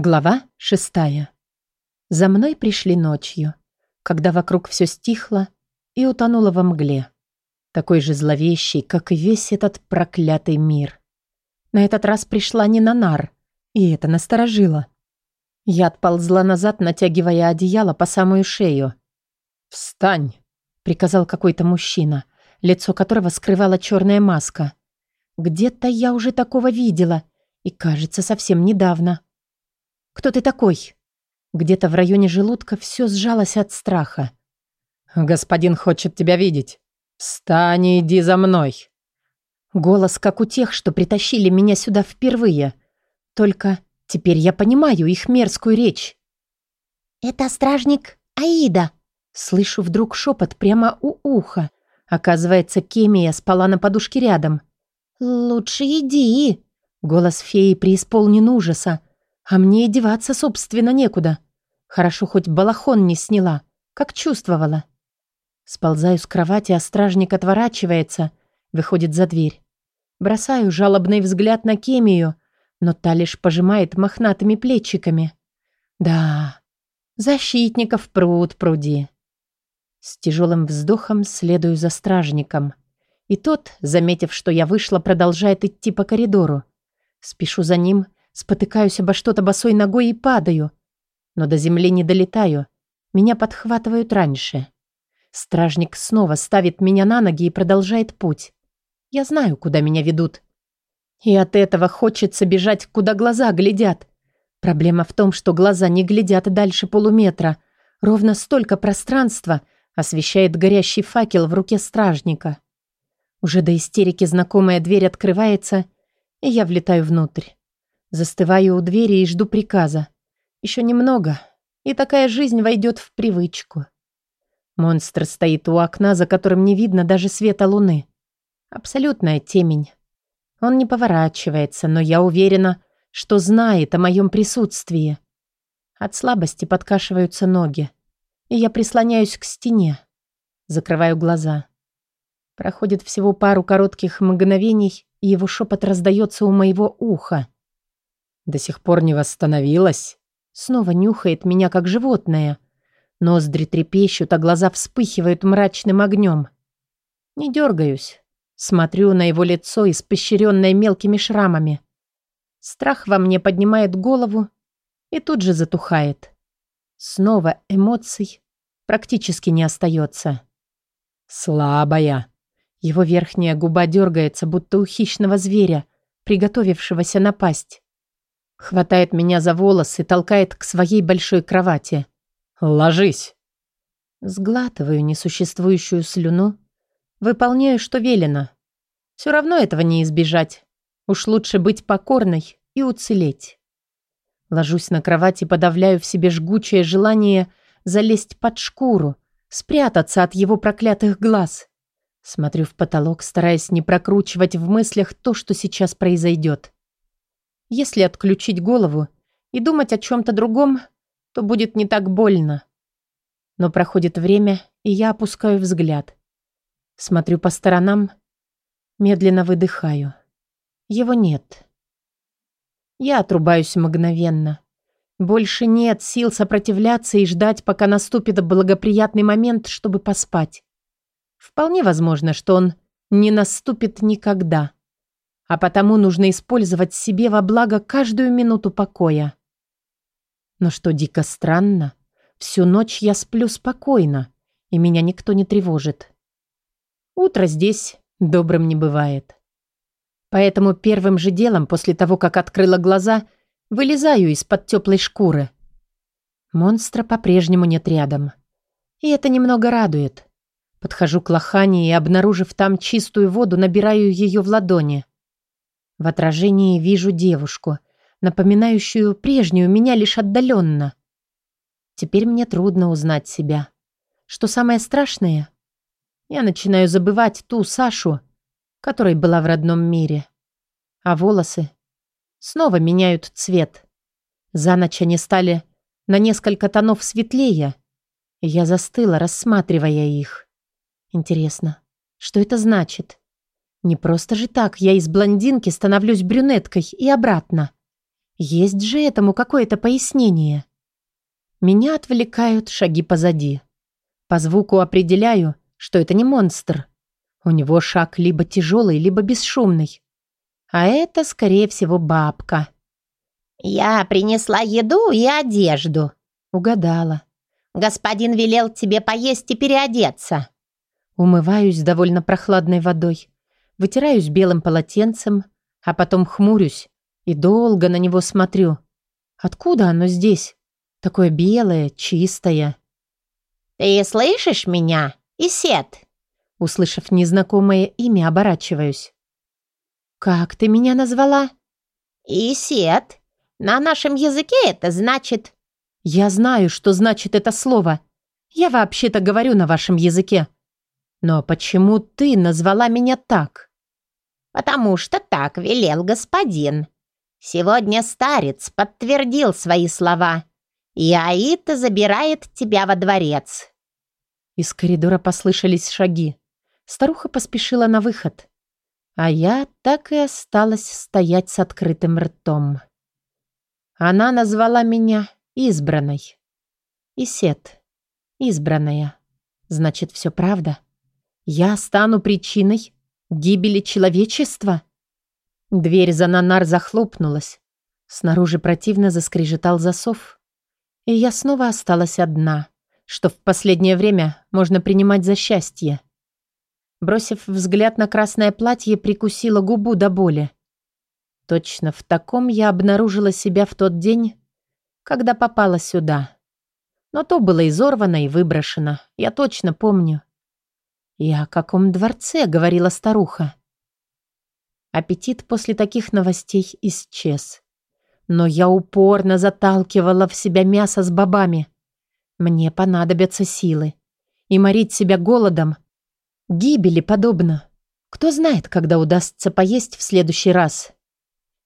Глава шестая. За мной пришли ночью, когда вокруг все стихло и утонуло во мгле. Такой же зловещий, как и весь этот проклятый мир. На этот раз пришла не на нар, и это насторожило. Я отползла назад, натягивая одеяло по самую шею. «Встань!» — приказал какой-то мужчина, лицо которого скрывала черная маска. «Где-то я уже такого видела, и, кажется, совсем недавно». «Кто ты такой?» Где-то в районе желудка все сжалось от страха. «Господин хочет тебя видеть. Встань и иди за мной». Голос, как у тех, что притащили меня сюда впервые. Только теперь я понимаю их мерзкую речь. «Это стражник Аида», Слышу вдруг шепот прямо у уха. Оказывается, Кемия спала на подушке рядом. «Лучше иди!» Голос феи преисполнен ужаса. А мне и деваться, собственно, некуда. Хорошо, хоть балахон не сняла. Как чувствовала. Сползаю с кровати, а стражник отворачивается, выходит за дверь. Бросаю жалобный взгляд на Кемию, но та лишь пожимает мохнатыми плечиками. Да, защитников пруд пруди. С тяжелым вздохом следую за стражником. И тот, заметив, что я вышла, продолжает идти по коридору. Спешу за ним, спотыкаюсь обо что-то босой ногой и падаю. Но до земли не долетаю. Меня подхватывают раньше. Стражник снова ставит меня на ноги и продолжает путь. Я знаю, куда меня ведут. И от этого хочется бежать, куда глаза глядят. Проблема в том, что глаза не глядят дальше полуметра. Ровно столько пространства — освещает горящий факел в руке стражника. Уже до истерики знакомая дверь открывается, и я влетаю внутрь. Застываю у двери и жду приказа. Еще немного, и такая жизнь войдет в привычку. Монстр стоит у окна, за которым не видно даже света луны. Абсолютная темень. Он не поворачивается, но я уверена, что знает о моем присутствии. От слабости подкашиваются ноги и я прислоняюсь к стене. Закрываю глаза. Проходит всего пару коротких мгновений, и его шепот раздается у моего уха. «До сих пор не восстановилась?» Снова нюхает меня, как животное. Ноздри трепещут, а глаза вспыхивают мрачным огнем. Не дергаюсь. Смотрю на его лицо, испещренное мелкими шрамами. Страх во мне поднимает голову и тут же затухает. Снова эмоций практически не остается. «Слабая». Его верхняя губа дергается, будто у хищного зверя, приготовившегося напасть. Хватает меня за волосы, толкает к своей большой кровати. «Ложись». Сглатываю несуществующую слюну, выполняю, что велено. Все равно этого не избежать. Уж лучше быть покорной и уцелеть. Ложусь на кровать и подавляю в себе жгучее желание залезть под шкуру, спрятаться от его проклятых глаз. Смотрю в потолок, стараясь не прокручивать в мыслях то, что сейчас произойдет. Если отключить голову и думать о чем-то другом, то будет не так больно. Но проходит время, и я опускаю взгляд. Смотрю по сторонам, медленно выдыхаю. Его нет. Я отрубаюсь мгновенно. Больше нет сил сопротивляться и ждать, пока наступит благоприятный момент, чтобы поспать. Вполне возможно, что он не наступит никогда. А потому нужно использовать себе во благо каждую минуту покоя. Но что дико странно, всю ночь я сплю спокойно, и меня никто не тревожит. Утро здесь добрым не бывает. Поэтому первым же делом, после того, как открыла глаза, вылезаю из-под теплой шкуры. Монстра по-прежнему нет рядом. И это немного радует. Подхожу к лохане и, обнаружив там чистую воду, набираю ее в ладони. В отражении вижу девушку, напоминающую прежнюю меня лишь отдаленно. Теперь мне трудно узнать себя. Что самое страшное? Я начинаю забывать ту Сашу, которой была в родном мире. А волосы снова меняют цвет. За ночь они стали на несколько тонов светлее. Я застыла, рассматривая их. Интересно, что это значит? Не просто же так я из блондинки становлюсь брюнеткой и обратно. Есть же этому какое-то пояснение. Меня отвлекают шаги позади. По звуку определяю, что это не монстр. У него шаг либо тяжелый, либо бесшумный. А это, скорее всего, бабка. «Я принесла еду и одежду», — угадала. «Господин велел тебе поесть и переодеться». Умываюсь довольно прохладной водой, вытираюсь белым полотенцем, а потом хмурюсь и долго на него смотрю. Откуда оно здесь? Такое белое, чистое. «Ты слышишь меня, Исет?» Услышав незнакомое имя, оборачиваюсь. «Как ты меня назвала?» «Исет. На нашем языке это значит...» «Я знаю, что значит это слово. Я вообще-то говорю на вашем языке. Но почему ты назвала меня так?» «Потому что так велел господин. Сегодня старец подтвердил свои слова, и Аита забирает тебя во дворец». Из коридора послышались шаги. Старуха поспешила на выход. А я так и осталась стоять с открытым ртом. Она назвала меня избранной. Исет. Избранная. Значит, все правда. Я стану причиной гибели человечества? Дверь за Нанар захлопнулась. Снаружи противно заскрежетал засов. И я снова осталась одна, что в последнее время можно принимать за счастье. Бросив взгляд на красное платье, прикусила губу до боли. Точно в таком я обнаружила себя в тот день, когда попала сюда. Но то было изорвано и выброшено, я точно помню. «И о каком дворце?» — говорила старуха. Аппетит после таких новостей исчез. Но я упорно заталкивала в себя мясо с бобами. Мне понадобятся силы. И морить себя голодом гибели подобно. Кто знает, когда удастся поесть в следующий раз.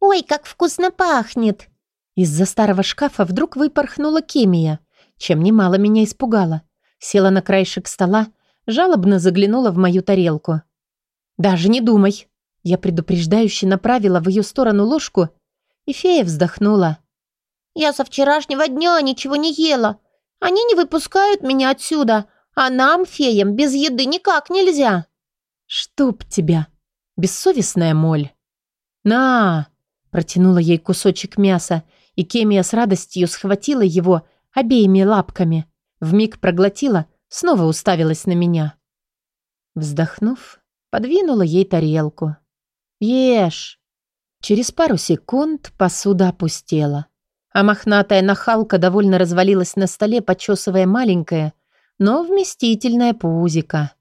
«Ой, как вкусно пахнет!» Из-за старого шкафа вдруг выпорхнула Кемия, чем немало меня испугала. Села на краешек стола, жалобно заглянула в мою тарелку. «Даже не думай!» Я предупреждающе направила в ее сторону ложку, и фея вздохнула. «Я со вчерашнего дня ничего не ела. Они не выпускают меня отсюда, а нам, феям, без еды никак нельзя». «Чтоб тебя! Бессовестная моль!» «На!» – протянула ей кусочек мяса, и Кемия с радостью схватила его обеими лапками. Вмиг проглотила, снова уставилась на меня. Вздохнув, подвинула ей тарелку. «Ешь!» Через пару секунд посуда опустела, а мохнатая нахалка довольно развалилась на столе, почесывая маленькое, но вместительное пузико.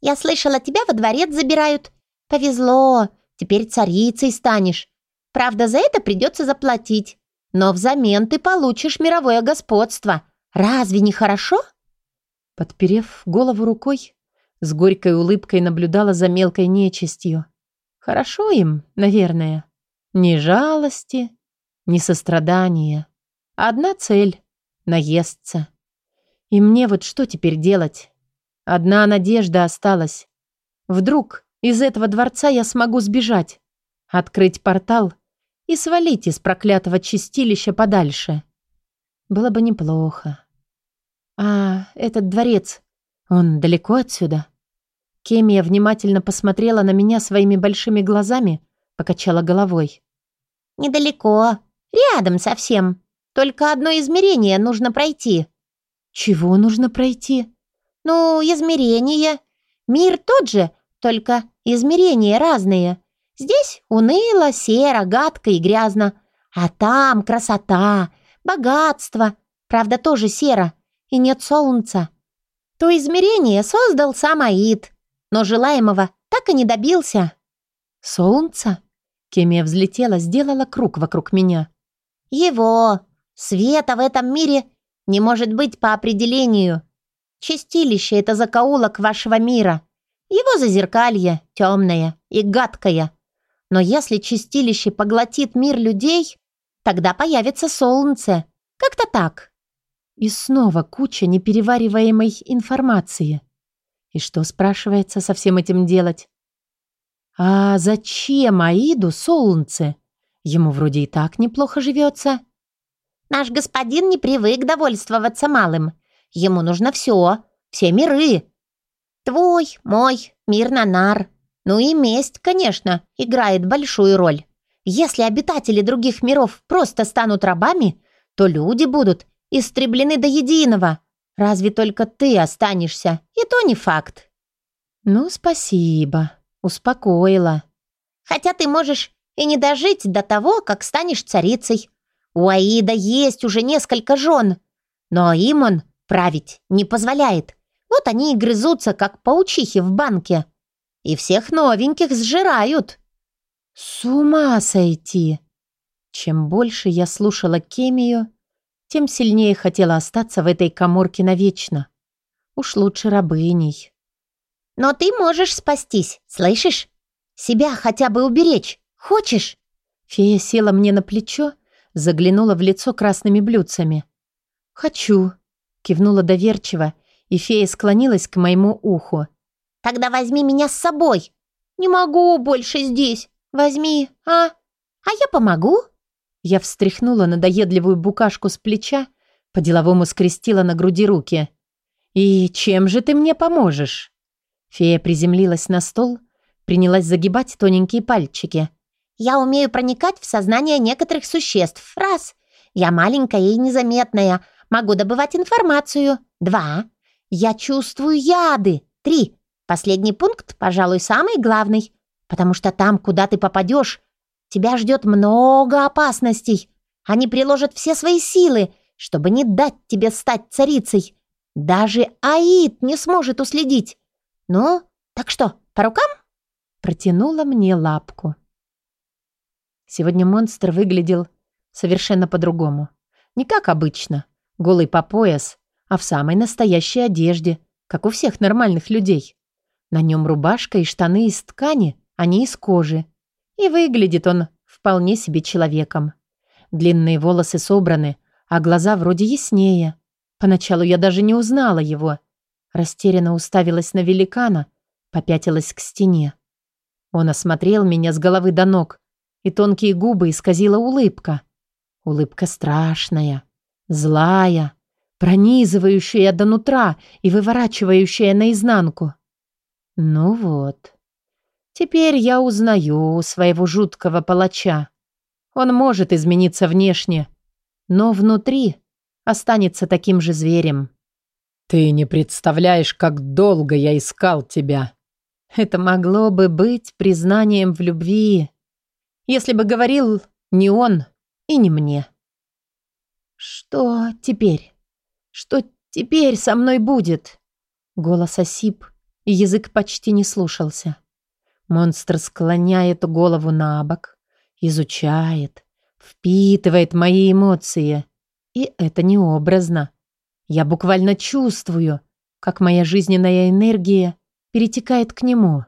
«Я слышала, тебя во дворец забирают. Повезло, теперь царицей станешь. Правда, за это придется заплатить. Но взамен ты получишь мировое господство. Разве не хорошо?» Подперев голову рукой, с горькой улыбкой наблюдала за мелкой нечистью. Хорошо им, наверное. Ни жалости, ни сострадания. Одна цель — наесться. И мне вот что теперь делать? Одна надежда осталась. Вдруг из этого дворца я смогу сбежать, открыть портал и свалить из проклятого чистилища подальше. Было бы неплохо. А этот дворец, он далеко отсюда? Кемия внимательно посмотрела на меня своими большими глазами, покачала головой. «Недалеко. Рядом совсем. Только одно измерение нужно пройти». «Чего нужно пройти?» «Ну, измерение. Мир тот же, только измерения разные. Здесь уныло, серо, гадко и грязно. А там красота, богатство. Правда, тоже серо. И нет солнца. То измерение создал сам Аид но желаемого так и не добился. «Солнце?» Кемия взлетела, сделала круг вокруг меня. «Его! Света в этом мире не может быть по определению. Чистилище — это закоулок вашего мира. Его зазеркалье темное и гадкое. Но если чистилище поглотит мир людей, тогда появится солнце. Как-то так». И снова куча неперевариваемой информации. И что, спрашивается, со всем этим делать? А зачем Аиду солнце? Ему вроде и так неплохо живется. Наш господин не привык довольствоваться малым. Ему нужно все, все миры. Твой, мой, мир Нанар. Ну и месть, конечно, играет большую роль. Если обитатели других миров просто станут рабами, то люди будут истреблены до единого. Разве только ты останешься, и то не факт. Ну, спасибо, успокоила. Хотя ты можешь и не дожить до того, как станешь царицей. У Аида есть уже несколько жен, но им он править не позволяет. Вот они и грызутся, как паучихи в банке. И всех новеньких сжирают. С ума сойти! Чем больше я слушала Кемию, тем сильнее хотела остаться в этой коморке навечно. Уж лучше рабыней. Но ты можешь спастись, слышишь? Себя хотя бы уберечь. Хочешь? Фея села мне на плечо, заглянула в лицо красными блюдцами. «Хочу», — кивнула доверчиво, и фея склонилась к моему уху. «Тогда возьми меня с собой». «Не могу больше здесь. Возьми, а? А я помогу?» Я встряхнула надоедливую букашку с плеча, по-деловому скрестила на груди руки. «И чем же ты мне поможешь?» Фея приземлилась на стол, принялась загибать тоненькие пальчики. «Я умею проникать в сознание некоторых существ. Раз. Я маленькая и незаметная. Могу добывать информацию. Два. Я чувствую яды. Три. Последний пункт, пожалуй, самый главный. Потому что там, куда ты попадешь, Тебя ждет много опасностей. Они приложат все свои силы, чтобы не дать тебе стать царицей. Даже Аид не сможет уследить. Ну, так что, по рукам?» Протянула мне лапку. Сегодня монстр выглядел совершенно по-другому. Не как обычно, голый по пояс, а в самой настоящей одежде, как у всех нормальных людей. На нем рубашка и штаны из ткани, а не из кожи. И выглядит он вполне себе человеком. Длинные волосы собраны, а глаза вроде яснее. Поначалу я даже не узнала его. Растерянно уставилась на великана, попятилась к стене. Он осмотрел меня с головы до ног, и тонкие губы исказила улыбка. Улыбка страшная, злая, пронизывающая до нутра и выворачивающая наизнанку. Ну вот. Теперь я узнаю своего жуткого палача. Он может измениться внешне, но внутри останется таким же зверем. «Ты не представляешь, как долго я искал тебя!» Это могло бы быть признанием в любви, если бы говорил не он и не мне. «Что теперь? Что теперь со мной будет?» Голос осип, и язык почти не слушался. Монстр склоняет голову на бок, изучает, впитывает мои эмоции. И это необразно. Я буквально чувствую, как моя жизненная энергия перетекает к нему.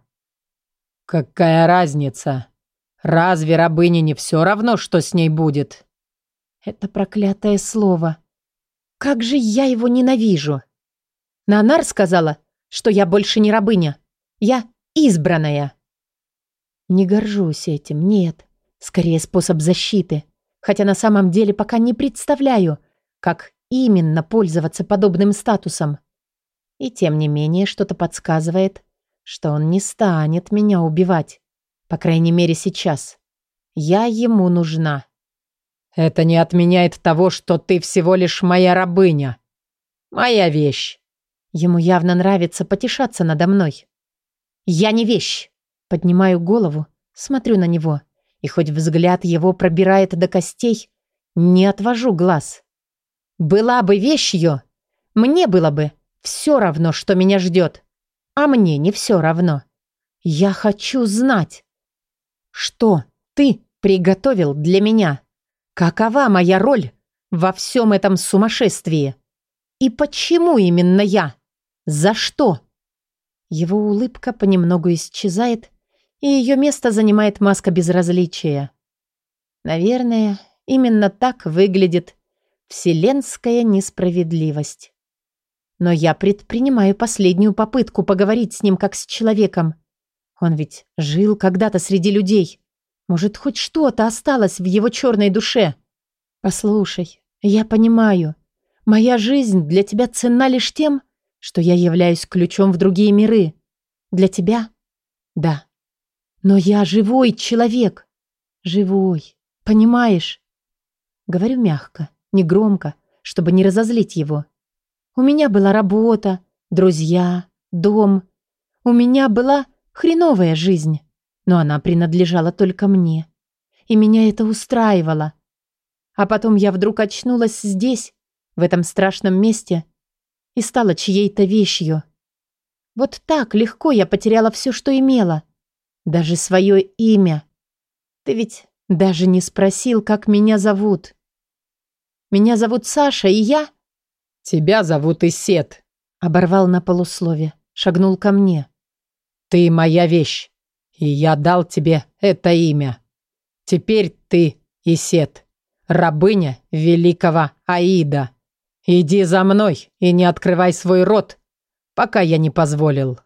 «Какая разница? Разве рабыне не все равно, что с ней будет?» Это проклятое слово. Как же я его ненавижу. Нанар сказала, что я больше не рабыня. Я избранная. Не горжусь этим, нет. Скорее способ защиты. Хотя на самом деле пока не представляю, как именно пользоваться подобным статусом. И тем не менее что-то подсказывает, что он не станет меня убивать. По крайней мере сейчас. Я ему нужна. Это не отменяет того, что ты всего лишь моя рабыня. Моя вещь. Ему явно нравится потешаться надо мной. Я не вещь. Поднимаю голову, смотрю на него, и хоть взгляд его пробирает до костей, не отвожу глаз. Была бы вещью, мне было бы все равно, что меня ждет. А мне не все равно. Я хочу знать, что ты приготовил для меня. Какова моя роль во всем этом сумасшествии? И почему именно я? За что? Его улыбка понемногу исчезает, и ее место занимает маска безразличия. Наверное, именно так выглядит вселенская несправедливость. Но я предпринимаю последнюю попытку поговорить с ним как с человеком. Он ведь жил когда-то среди людей. Может, хоть что-то осталось в его черной душе? Послушай, я понимаю. Моя жизнь для тебя ценна лишь тем, что я являюсь ключом в другие миры. Для тебя? Да. Но я живой человек. Живой. Понимаешь? Говорю мягко, негромко, чтобы не разозлить его. У меня была работа, друзья, дом. У меня была хреновая жизнь, но она принадлежала только мне. И меня это устраивало. А потом я вдруг очнулась здесь, в этом страшном месте, и стала чьей-то вещью. Вот так легко я потеряла все, что имела. Даже свое имя. Ты ведь даже не спросил, как меня зовут. Меня зовут Саша, и я... Тебя зовут Исет. Оборвал на полуслове, шагнул ко мне. Ты моя вещь, и я дал тебе это имя. Теперь ты Исет, рабыня великого Аида. Иди за мной и не открывай свой рот, пока я не позволил.